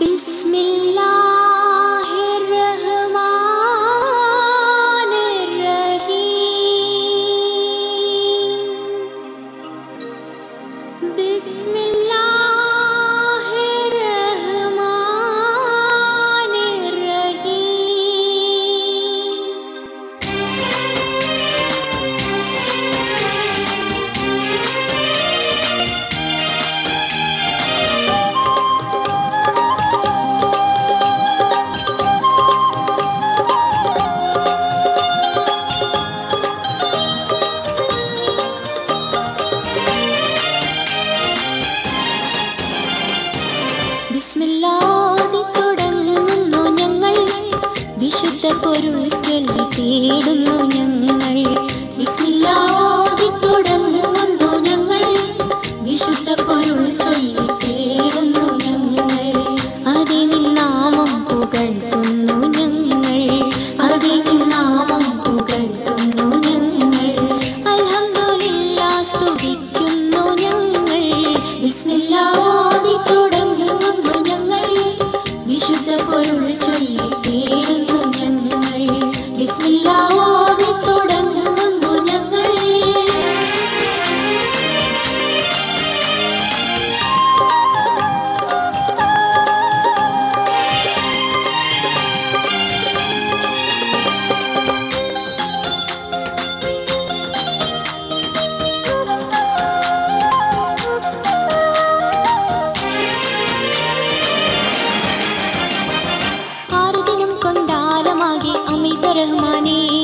Bismillah. പൊരുൾക്കൽ തേടുന്നു ഞങ്ങൾ. रहमानी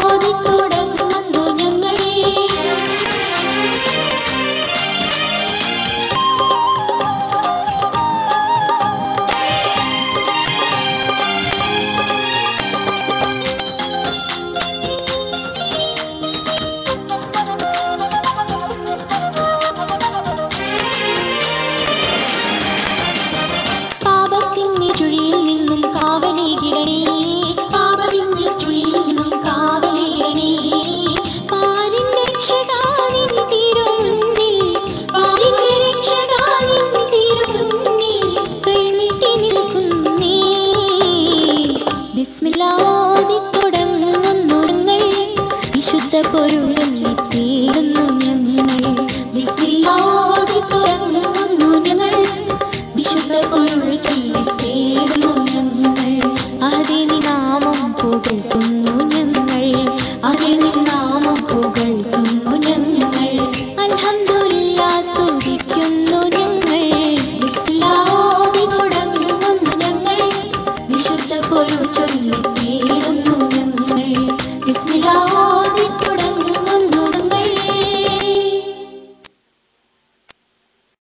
मिलादि